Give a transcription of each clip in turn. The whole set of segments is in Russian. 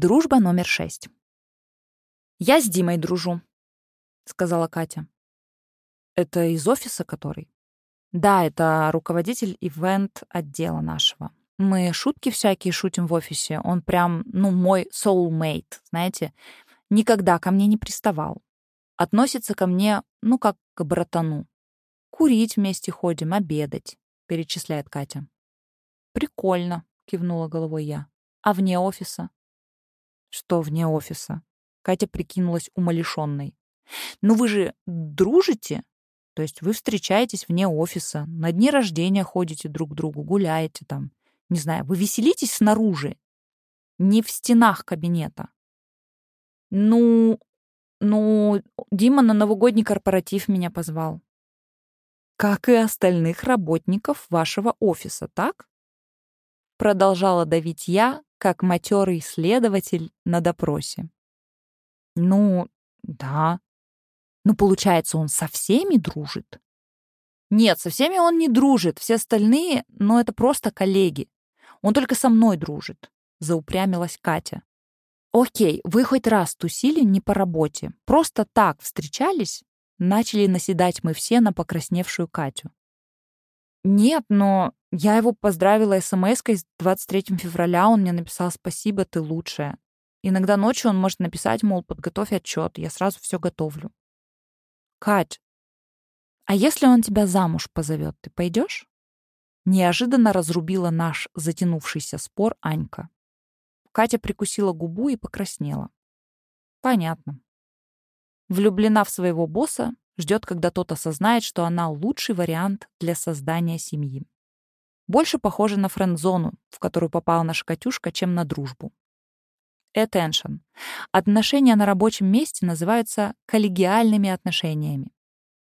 Дружба номер шесть. «Я с Димой дружу», — сказала Катя. «Это из офиса который?» «Да, это руководитель ивент-отдела нашего. Мы шутки всякие шутим в офисе. Он прям, ну, мой soulmate, знаете. Никогда ко мне не приставал. Относится ко мне, ну, как к братану. Курить вместе ходим, обедать», — перечисляет Катя. «Прикольно», — кивнула головой я. «А вне офиса?» Что вне офиса? Катя прикинулась умалишенной. Ну вы же дружите? То есть вы встречаетесь вне офиса, на дни рождения ходите друг к другу, гуляете там. Не знаю, вы веселитесь снаружи, не в стенах кабинета. Ну, ну, Дима на новогодний корпоратив меня позвал. Как и остальных работников вашего офиса, так? Продолжала давить я, как матерый следователь на допросе. Ну, да. Ну, получается, он со всеми дружит? Нет, со всеми он не дружит. Все остальные, ну, это просто коллеги. Он только со мной дружит, заупрямилась Катя. Окей, вы хоть раз тусили не по работе. Просто так встречались? Начали наседать мы все на покрасневшую Катю. Нет, но я его поздравила смс-кой с 23 февраля, он мне написал «Спасибо, ты лучшая». Иногда ночью он может написать, мол, подготовь отчет, я сразу все готовлю. Кать, а если он тебя замуж позовет, ты пойдешь? Неожиданно разрубила наш затянувшийся спор Анька. Катя прикусила губу и покраснела. Понятно. Влюблена в своего босса, ждет, когда тот осознает, что она лучший вариант для создания семьи. Больше похоже на френд-зону, в которую попала наша Катюшка, чем на дружбу. Attention. Отношения на рабочем месте называются коллегиальными отношениями.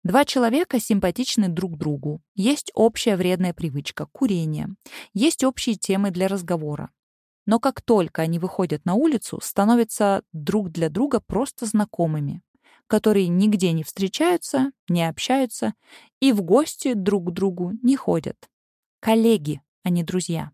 Два человека симпатичны друг другу. Есть общая вредная привычка — курение. Есть общие темы для разговора. Но как только они выходят на улицу, становятся друг для друга просто знакомыми, которые нигде не встречаются, не общаются и в гости друг к другу не ходят. Коллеги, а не друзья.